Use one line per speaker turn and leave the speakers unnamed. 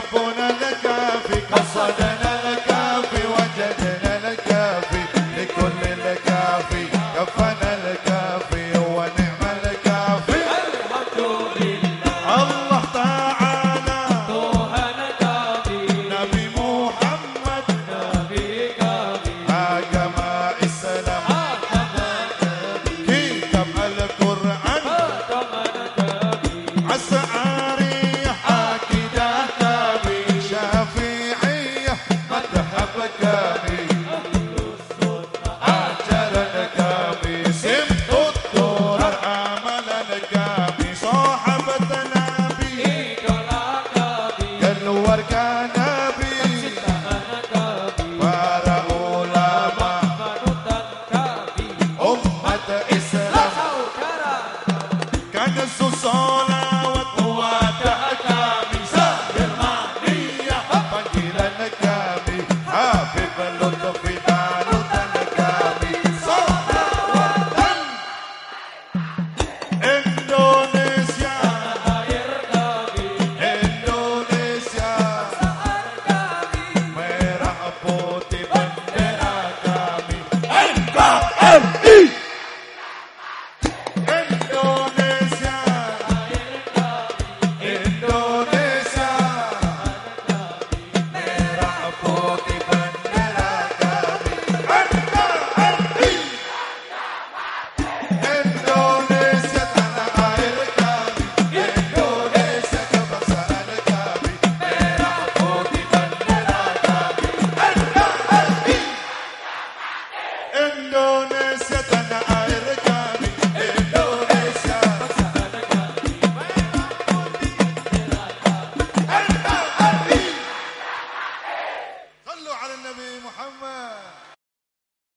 ربنا Oh,